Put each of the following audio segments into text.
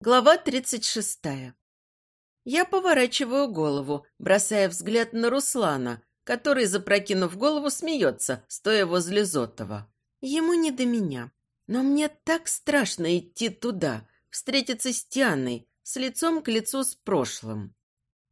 Глава 36. Я поворачиваю голову, бросая взгляд на Руслана, который, запрокинув голову, смеется, стоя возле Зотова. Ему не до меня. Но мне так страшно идти туда, встретиться с Тианой, с лицом к лицу с прошлым.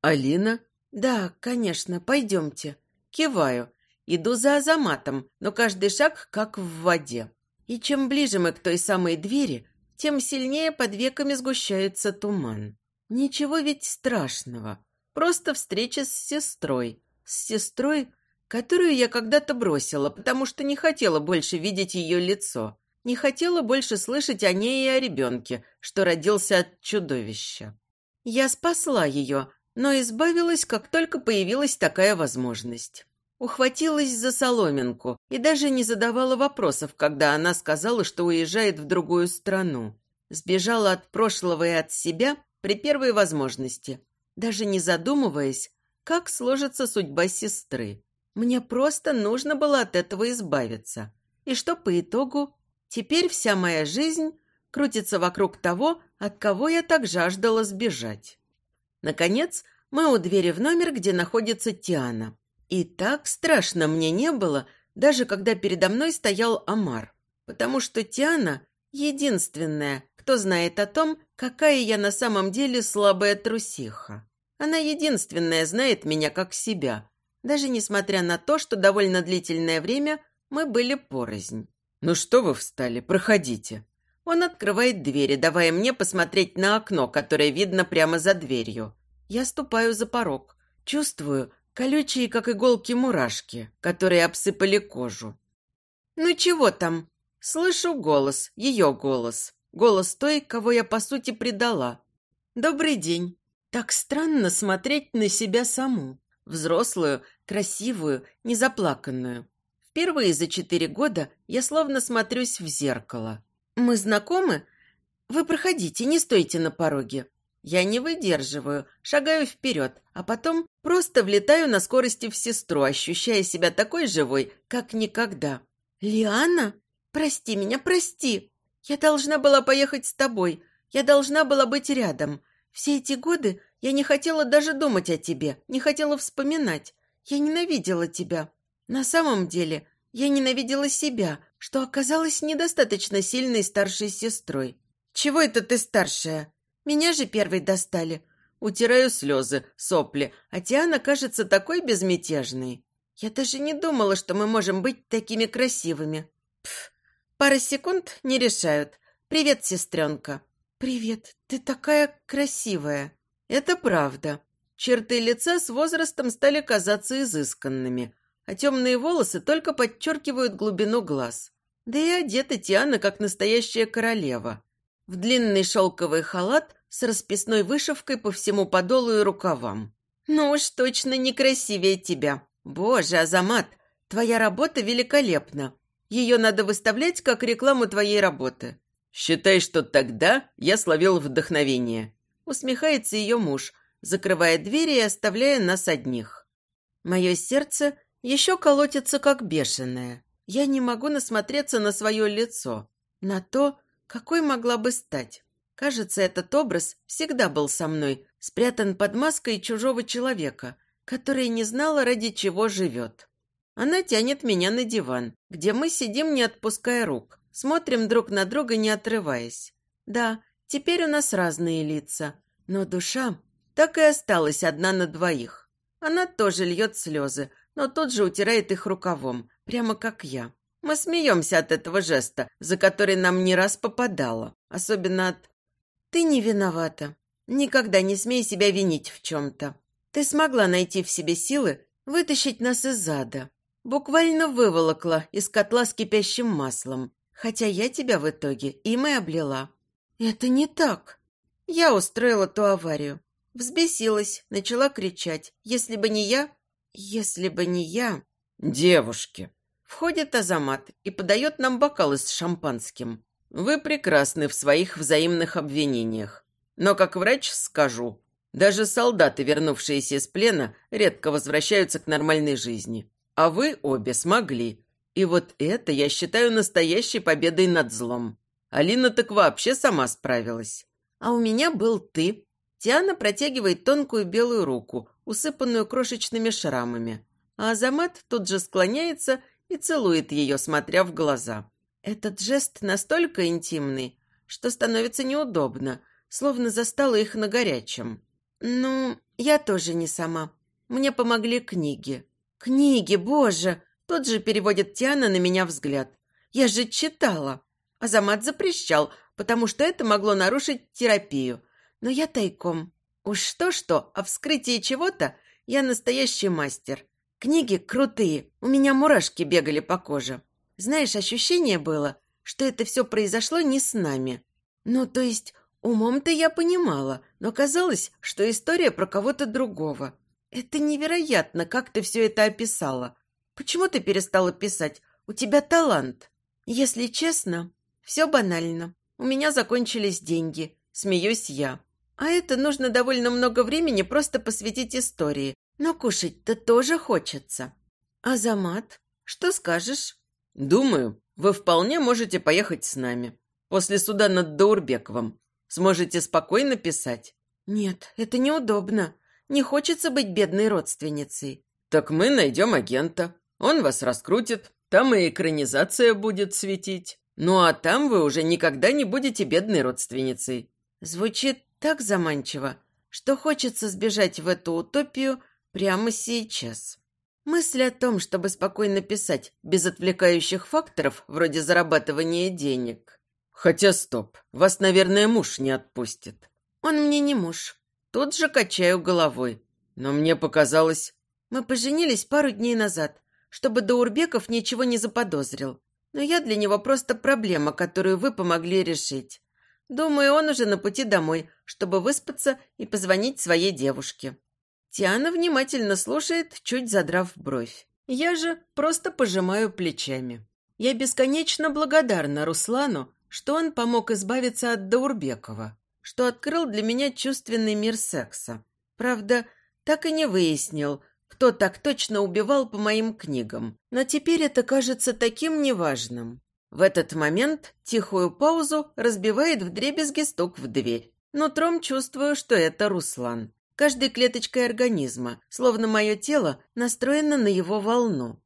«Алина?» «Да, конечно, пойдемте». Киваю. Иду за Азаматом, но каждый шаг как в воде. И чем ближе мы к той самой двери, тем сильнее под веками сгущается туман. Ничего ведь страшного. Просто встреча с сестрой. С сестрой, которую я когда-то бросила, потому что не хотела больше видеть ее лицо. Не хотела больше слышать о ней и о ребенке, что родился от чудовища. Я спасла ее, но избавилась, как только появилась такая возможность. Ухватилась за соломинку и даже не задавала вопросов, когда она сказала, что уезжает в другую страну. Сбежала от прошлого и от себя при первой возможности, даже не задумываясь, как сложится судьба сестры. Мне просто нужно было от этого избавиться. И что по итогу? Теперь вся моя жизнь крутится вокруг того, от кого я так жаждала сбежать. Наконец, мы у двери в номер, где находится Тиана. И так страшно мне не было, даже когда передо мной стоял Амар, потому что Тиана – единственная, кто знает о том, какая я на самом деле слабая трусиха. Она единственная знает меня как себя, даже несмотря на то, что довольно длительное время мы были порознь. «Ну что вы встали? Проходите». Он открывает двери, давая мне посмотреть на окно, которое видно прямо за дверью. Я ступаю за порог. Чувствую, Колючие, как иголки, мурашки, которые обсыпали кожу. «Ну чего там?» Слышу голос, ее голос. Голос той, кого я, по сути, предала. «Добрый день». Так странно смотреть на себя саму. Взрослую, красивую, незаплаканную. Впервые за четыре года я словно смотрюсь в зеркало. «Мы знакомы? Вы проходите, не стойте на пороге». Я не выдерживаю, шагаю вперед, а потом просто влетаю на скорости в сестру, ощущая себя такой живой, как никогда. «Лиана? Прости меня, прости! Я должна была поехать с тобой, я должна была быть рядом. Все эти годы я не хотела даже думать о тебе, не хотела вспоминать. Я ненавидела тебя. На самом деле, я ненавидела себя, что оказалась недостаточно сильной старшей сестрой. Чего это ты старшая? Меня же первой достали. Утираю слезы, сопли, а Тиана кажется такой безмятежной. Я даже не думала, что мы можем быть такими красивыми. Пф, пара секунд не решают. Привет, сестренка. Привет, ты такая красивая. Это правда. Черты лица с возрастом стали казаться изысканными, а темные волосы только подчеркивают глубину глаз. Да и одета Тиана как настоящая королева в длинный шелковый халат с расписной вышивкой по всему подолу и рукавам. «Ну уж точно не красивее тебя. Боже, Азамат, твоя работа великолепна. Ее надо выставлять как рекламу твоей работы». «Считай, что тогда я словил вдохновение», — усмехается ее муж, закрывая двери и оставляя нас одних. Мое сердце еще колотится, как бешеное. Я не могу насмотреться на свое лицо, на то, какой могла бы стать? Кажется, этот образ всегда был со мной, спрятан под маской чужого человека, который не знала, ради чего живет. Она тянет меня на диван, где мы сидим, не отпуская рук, смотрим друг на друга, не отрываясь. Да, теперь у нас разные лица, но душа так и осталась одна на двоих. Она тоже льет слезы, но тут же утирает их рукавом, прямо как я. Мы смеемся от этого жеста, за который нам не раз попадало. Особенно от «ты не виновата». Никогда не смей себя винить в чем-то. Ты смогла найти в себе силы вытащить нас из ада. Буквально выволокла из котла с кипящим маслом. Хотя я тебя в итоге им и облила. Это не так. Я устроила ту аварию. Взбесилась, начала кричать. Если бы не я... Если бы не я... «Девушки!» Входит Азамат и подает нам бокалы с шампанским. Вы прекрасны в своих взаимных обвинениях. Но как врач скажу, даже солдаты, вернувшиеся из плена, редко возвращаются к нормальной жизни. А вы обе смогли. И вот это я считаю настоящей победой над злом. Алина так вообще сама справилась. А у меня был ты. Тиана протягивает тонкую белую руку, усыпанную крошечными шрамами. А Азамат тут же склоняется и целует ее, смотря в глаза. Этот жест настолько интимный, что становится неудобно, словно застала их на горячем. Ну, я тоже не сама. Мне помогли книги. Книги, боже! Тут же переводит Тиана на меня взгляд. Я же читала. Азамат запрещал, потому что это могло нарушить терапию. Но я тайком. Уж что-что, а вскрытие чего-то я настоящий мастер. Книги крутые, у меня мурашки бегали по коже. Знаешь, ощущение было, что это все произошло не с нами. Ну, то есть, умом-то я понимала, но казалось, что история про кого-то другого. Это невероятно, как ты все это описала. Почему ты перестала писать? У тебя талант. Если честно, все банально. У меня закончились деньги. Смеюсь я. А это нужно довольно много времени просто посвятить истории. Но кушать-то тоже хочется. Азамат, что скажешь? Думаю, вы вполне можете поехать с нами. После суда над Даурбековым. Сможете спокойно писать? Нет, это неудобно. Не хочется быть бедной родственницей. Так мы найдем агента. Он вас раскрутит. Там и экранизация будет светить. Ну а там вы уже никогда не будете бедной родственницей. Звучит так заманчиво, что хочется сбежать в эту утопию прямо сейчас. Мысль о том, чтобы спокойно писать без отвлекающих факторов, вроде зарабатывания денег. Хотя стоп, вас, наверное, муж не отпустит. Он мне не муж. Тут же качаю головой. Но мне показалось... Мы поженились пару дней назад, чтобы Даурбеков ничего не заподозрил. Но я для него просто проблема, которую вы помогли решить. Думаю, он уже на пути домой, чтобы выспаться и позвонить своей девушке. Тиана внимательно слушает, чуть задрав бровь. Я же просто пожимаю плечами. Я бесконечно благодарна Руслану, что он помог избавиться от Даурбекова, что открыл для меня чувственный мир секса. Правда, так и не выяснил, кто так точно убивал по моим книгам. Но теперь это кажется таким неважным. В этот момент тихую паузу разбивает вдребезги стук в дверь. Нутром чувствую, что это Руслан каждой клеточкой организма, словно мое тело настроено на его волну.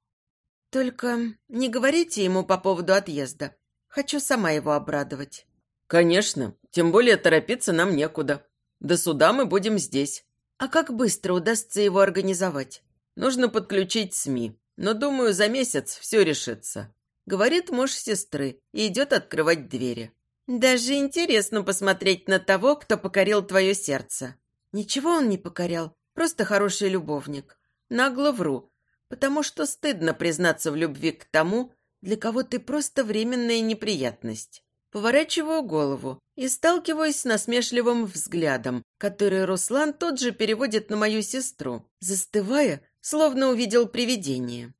Только не говорите ему по поводу отъезда. Хочу сама его обрадовать. Конечно, тем более торопиться нам некуда. До суда мы будем здесь. А как быстро удастся его организовать? Нужно подключить СМИ, но, думаю, за месяц все решится. Говорит муж сестры и идет открывать двери. Даже интересно посмотреть на того, кто покорил твое сердце. Ничего он не покорял, просто хороший любовник. Нагло вру, потому что стыдно признаться в любви к тому, для кого ты просто временная неприятность. Поворачиваю голову и сталкиваюсь с насмешливым взглядом, который Руслан тот же переводит на мою сестру, застывая, словно увидел привидение.